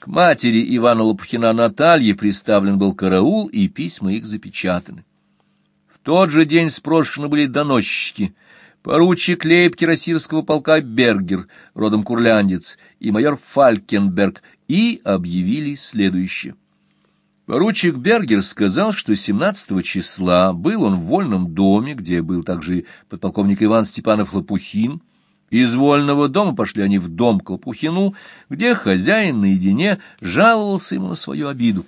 К матери Ивана Лопухина Натальи приставлен был караул, и письма их запечатаны. В тот же день спрошены были доносчики, поручик лейб кирасирского полка Бергер, родом курляндец, и майор Фалькенберг, и объявили следующее. Поручик Бергер сказал, что 17 числа был он в вольном доме, где был также подполковник Иван Степанов Лопухин, из вольного дома пошли они в дом к Лопухину, где хозяин наедине жаловался ему на свою обиду.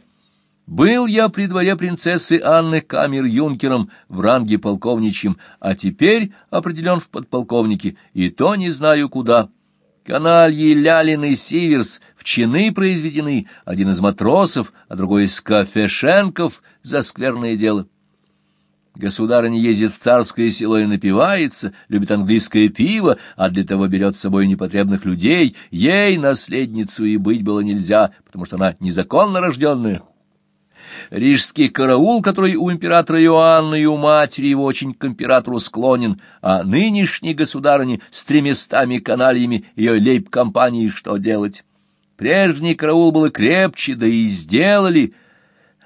«Был я при дворе принцессы Анны камер-юнкером в ранге полковничьем, а теперь определен в подполковнике, и то не знаю куда. Канальи Лялин и Сиверс в чины произведены, один из матросов, а другой из кафешенков за скверное дело». Государыня ездит в царское село и напивается, любит английское пиво, а для того берет с собой непотребных людей. Ей наследницу и быть было нельзя, потому что она незаконно рожденная. Рижский караул, который у императора Иоанна и у матери его очень к императору склонен, а нынешней государыне с тремястами канальями ее лейб-компании что делать? Прежний караул был крепче, да и сделали,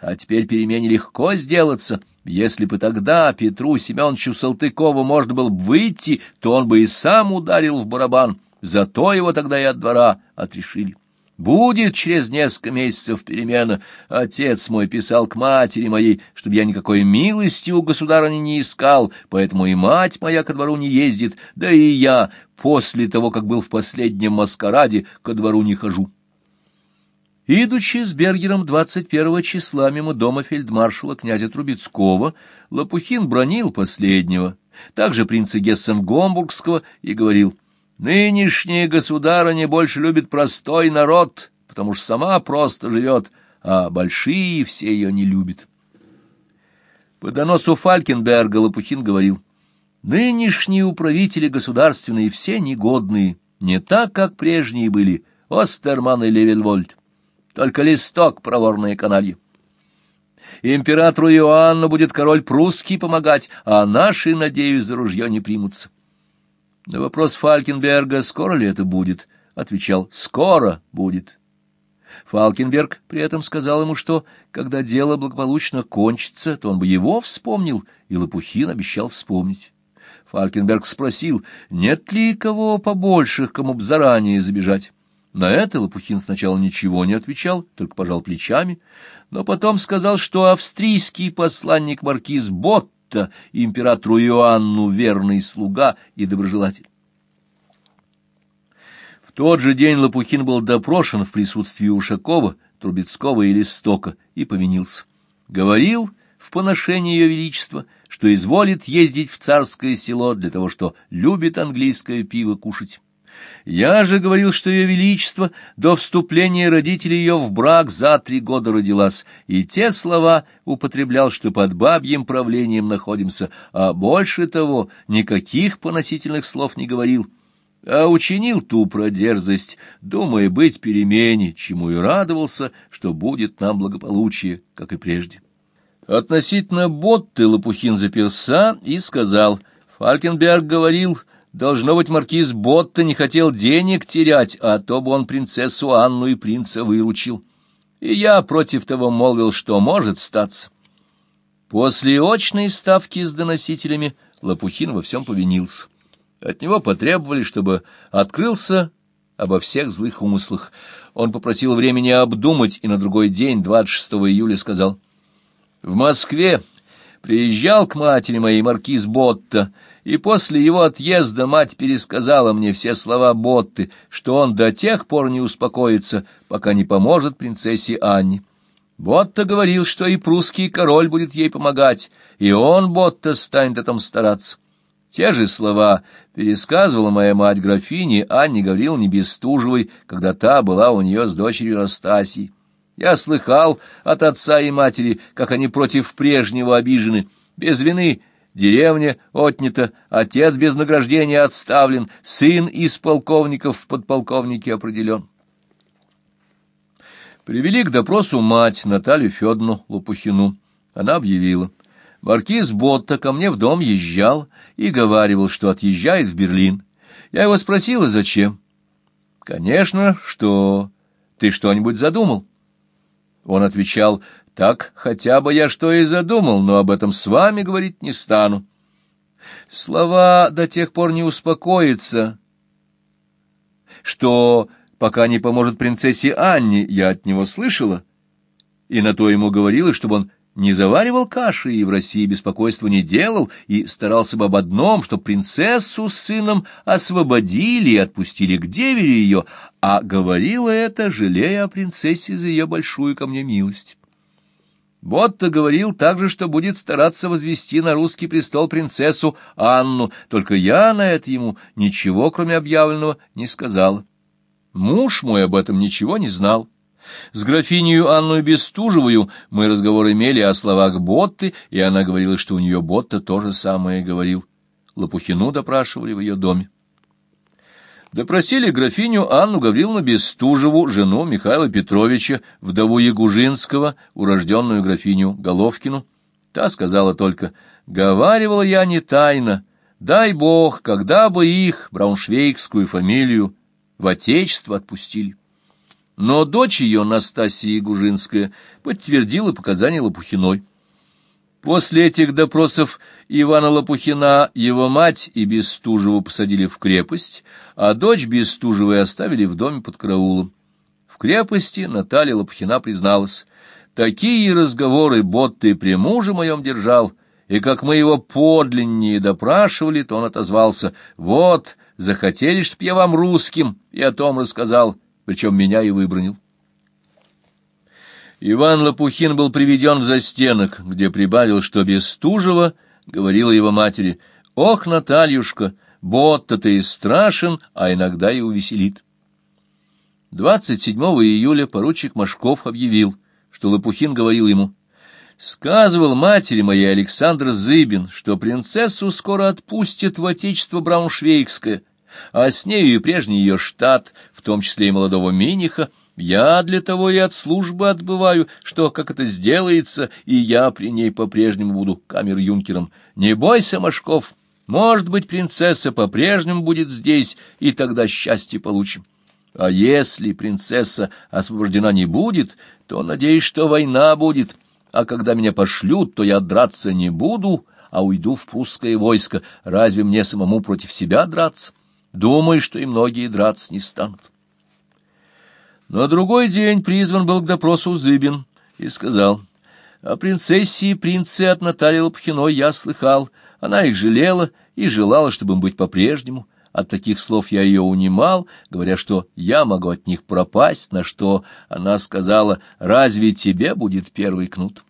а теперь перемене легко сделаться — если бы тогда Петру Семеновичу Салтыкову можно было бы выйти, то он бы и сам ударил в барабан. Зато его тогда и от двора отрешили. Будет через несколько месяцев перемена. Отец мой писал к матери моей, чтобы я никакой милости у государыни не искал, поэтому и мать моя ко двору не ездит, да и я после того, как был в последнем маскараде, ко двору не хожу. Идучи с Бергером 21 числа мимо дома фельдмаршала князя Трубецкого, Лопухин бронил последнего, также принца Гессен-Гомбургского, и говорил, «Нынешняя государыня больше любит простой народ, потому что сама просто живет, а большие все ее не любят». По доносу Фалькенберга Лопухин говорил, «Нынешние управители государственные все негодные, не так, как прежние были, Остерман и Левельвольд только листок проворные канальи. Императору Иоанну будет король прусский помогать, а наши, надеюсь, за ружье не примутся. На вопрос Фалькенберга, скоро ли это будет, отвечал, скоро будет. Фалкенберг при этом сказал ему, что, когда дело благополучно кончится, то он бы его вспомнил, и Лопухин обещал вспомнить. Фалкенберг спросил, нет ли кого побольше, кому б заранее забежать. На это Лопухин сначала ничего не отвечал, только пожал плечами, но потом сказал, что австрийский посланник маркиз Ботта императору Иоанну верный слуга и доброжелатель. В тот же день Лопухин был допрошен в присутствии Ушакова, Трубецкого и Листока и повинился. Говорил в поношении Ее Величества, что изволит ездить в царское село для того, что любит английское пиво кушать. Я же говорил, что ее величество до вступления родителей ее в брак за три года родилась, и те слова употреблял, что под бабьим правлением находимся, а больше того никаких поносительных слов не говорил, а учинил ту продерзость, думая быть перемене, чему и радовался, что будет нам благополучие, как и прежде. Относительно Ботты Лопухин заперся и сказал, Фалькенберг говорил, — Должно быть, маркиз Ботта не хотел денег терять, а то бы он принцессу Анну и принца выручил. И я против того молвил, что может статься. После очной ставки с доносителями Лопухин во всем повинился. От него потребовали, чтобы открылся обо всех злых умыслах. Он попросил времени обдумать, и на другой день, 26 июля, сказал, «В Москве приезжал к матери моей маркиз Ботта, и после его отъезда мать пересказала мне все слова Ботты, что он до тех пор не успокоится, пока не поможет принцессе Анне. Ботта говорил, что и прусский король будет ей помогать, и он, Ботта, станет о том стараться. Те же слова пересказывала моя мать графине Анне Гавриловне Бестужевой, когда та была у нее с дочерью Растасией. Я слыхал от отца и матери, как они против прежнего обижены, без вины Деревня отнята, отец без награждения отставлен, сын из полковников в подполковнике определен. Привели к допросу мать Наталью Федоровну Лопухину. Она объявила. Маркиз Ботта ко мне в дом езжал и говаривал, что отъезжает в Берлин. Я его спросила, зачем. Конечно, что Ты что-нибудь задумал? Он отвечал, так хотя бы я что и задумал, но об этом с вами говорить не стану. Слова до тех пор не успокоятся, что пока не поможет принцессе Анне, я от него слышала, и на то ему говорила, чтобы он не заваривал каши и в России беспокойства не делал, и старался бы об одном, что принцессу с сыном освободили и отпустили к девере ее, а говорила это, жалея о принцессе за ее большую ко мне милость. Ботто говорил также, что будет стараться возвести на русский престол принцессу Анну, только я на это ему ничего, кроме объявленного, не сказала. Муж мой об этом ничего не знал. С графиней Анной Бестужевою мы разговор имели о словах Ботты, и она говорила, что у нее Ботта то же самое говорил. Лопухину допрашивали в ее доме. Допросили графиню Анну Гавриловну Бестужеву, жену Михаила Петровича, вдову Ягужинского, урожденную графиню Головкину. Та сказала только, «Говаривала я не тайно, дай бог, когда бы их, брауншвейгскую фамилию, в отечество отпустили». Но дочь ее, Настасья Ягужинская, подтвердила показания Лопухиной. После этих допросов Ивана Лопухина, его мать и Бестужеву посадили в крепость, а дочь Бестужевой оставили в доме под караулом. В крепости Наталья Лопухина призналась, «Такие разговоры Ботты при муже моем держал, и как мы его подлиннее допрашивали, то он отозвался, «Вот, захотели, чтоб я вам русским, и о том рассказал» причем меня и выбронил. Иван Лопухин был приведен в застенок, где прибавил, что Бестужева говорила его матери, «Ох, Натальюшка, бот-то и страшен, а иногда и увеселит». 27 июля поручик Машков объявил, что Лопухин говорил ему, «Сказывал матери моей Александр Зыбин, что принцессу скоро отпустят в отечество Брауншвейгское, а с нею и прежний ее штат, в том числе и молодого Миниха, я для того и от службы отбываю, что, как это сделается, и я при ней по-прежнему буду камер-юнкером. Не бойся, Машков, может быть, принцесса по-прежнему будет здесь, и тогда счастье получим. А если принцесса освобождена не будет, то надеюсь, что война будет, а когда меня пошлют, то я драться не буду, а уйду в прусское войско. Разве мне самому против себя драться?» Думаю, что и многие драться не станут. На другой день призван был к допросу Зыбин и сказал, «О принцессе и принце от Натальи Лопхиной я слыхал. Она их жалела и желала, чтобы им быть по-прежнему. От таких слов я ее унимал, говоря, что я могу от них пропасть, на что она сказала, «Разве тебе будет первый кнут?»